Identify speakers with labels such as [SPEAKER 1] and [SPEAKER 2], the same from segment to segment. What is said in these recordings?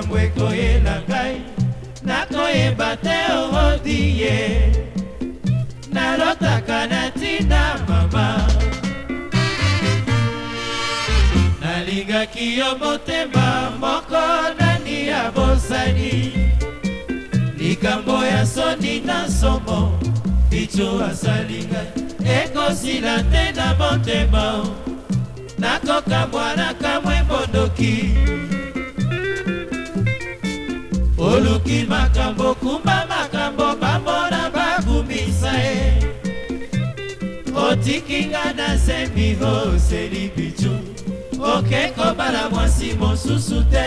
[SPEAKER 1] makambo ekoyela ngai nakoyeba te orodi ye nalotaka na ntina mama nalingaki yo motema moko nani ya bosani likambo ya soni na somo bicho asali ngai ekosila te na motema nakokamwa na kamwe bondoki oluki makambo kumba makambo bambona bagumisa ye otiki nga na sembi oseli bicu oke kobala mwasi mosusu te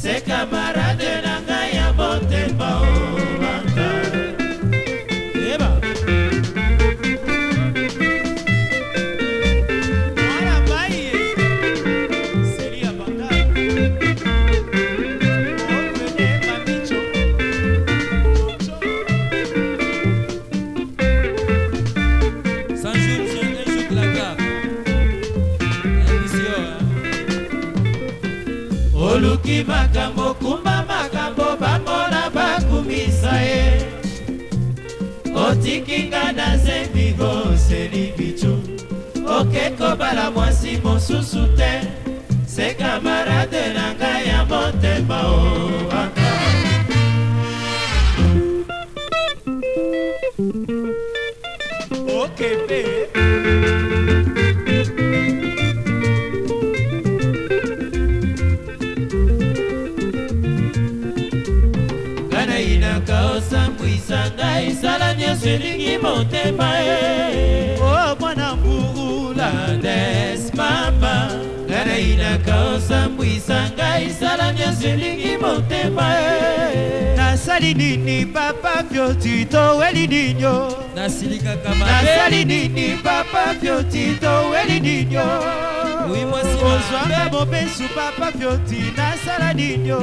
[SPEAKER 1] se kamarade na ya danse vigo seli bicho okekobala mwasi mosusu te se kamarade na ngai ya motema o oh,
[SPEAKER 2] aka ah. okebe okay,
[SPEAKER 1] selingi motema e o mwana mbugula des mama nganainaka osambwisa ngai sala nyonso elingi motema e nasali nini papa fyoti toweli ninyo nasilikaka nasali nini papa fyoti toweli ninyo ozwanga mobesu papa fyoti nasala ninyo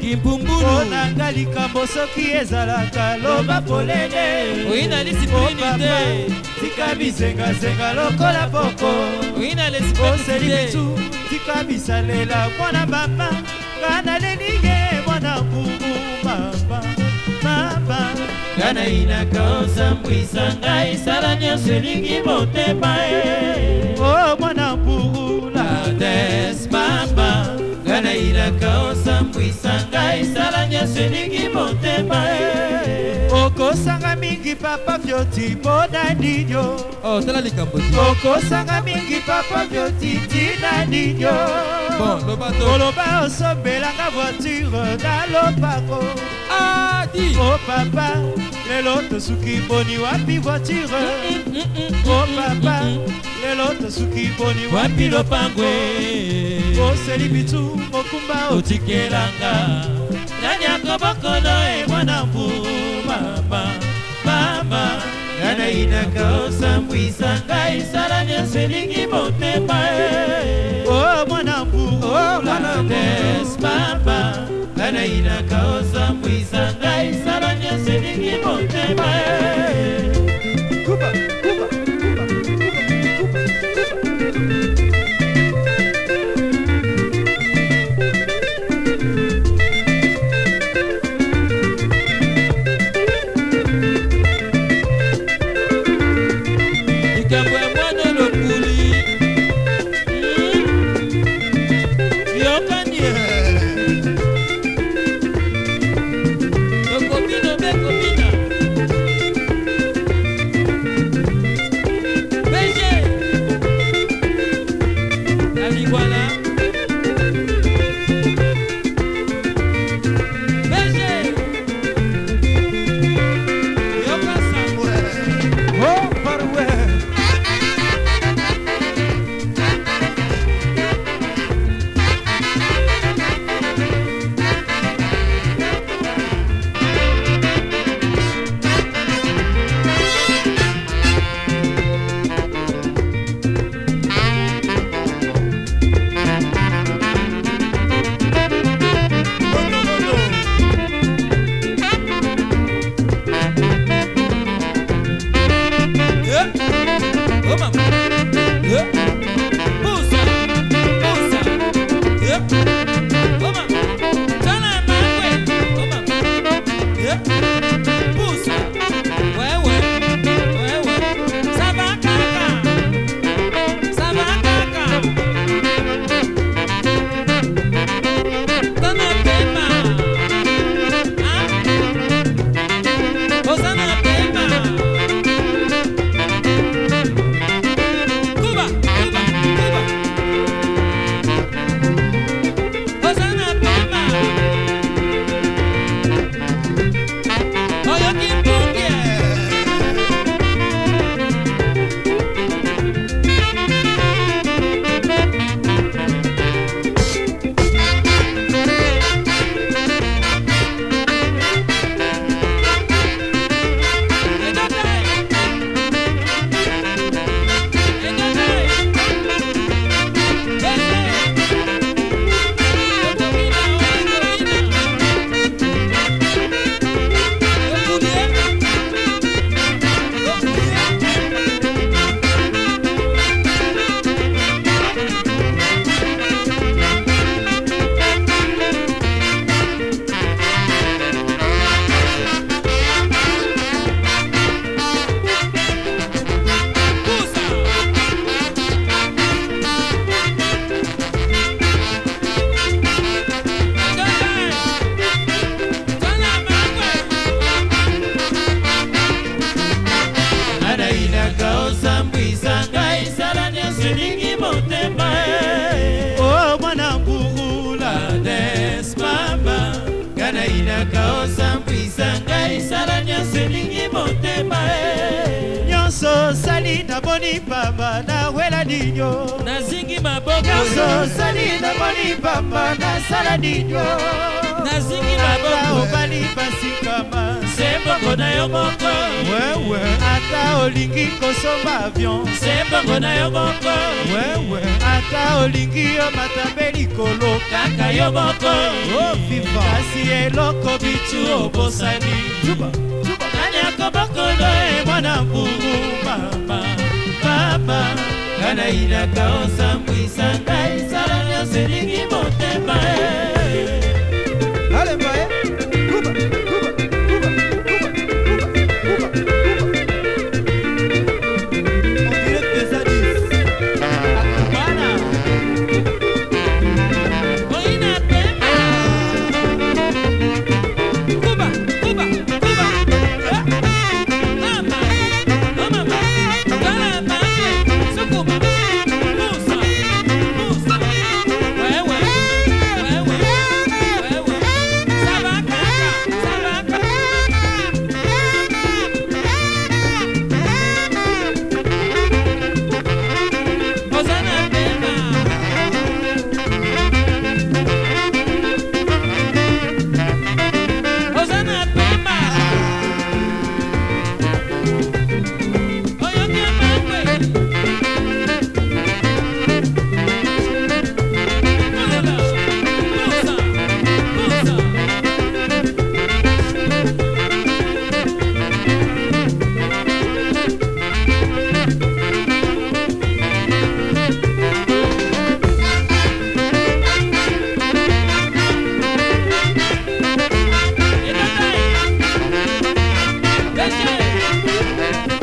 [SPEAKER 1] kimpumbulu nanga likambo soki ezalaka loba polele oyina lisiplinite tika bizengazenga lokola poko oyina lesoseli mitu tika bisalela mwana mama nga nalelinge mwana mbubu mama mama nga nayinaka osambwisa ngai sala nyonso elingi motema e o oh, mwana mbugula desma nailaka osambwisa ngai sala nyonso elingi motema okosanga mingi papa vyoti mpona ninyo otala oh, likambo okosanga mingi papa vyoti tina ninyo koloba osombelanga voiture na lopako ah, o papa lelo tosuki boni wapi voiture mm, mm, mm, o papa tosuki boni wapi lopangwe oseli bitu mokumba otikelanga nani akobokono emwana mbu mama mama nanainaka osambwisa ngai sala nyonso elingi motema e o mwana mbu omwanades mama nanainaka osambwisa ngai sala nyonso elingi motema e nyonso sali namoni pamba nawela ninyo nazingi maboko nyonso sali namoni pamba nasala ninyo nazingi maboko obali basikama se bongo na yo moko wewe ata olingi kosomba avion se bongo na yo moko wewe ata olingi yo matambe likolo kaka yo moko oviva oh, kasi eloko bitu obosani mabokolo emwana mpungu papa papa nga nayinaka osambwisa ngai sala nyonso elingi motema e
[SPEAKER 2] Thank you.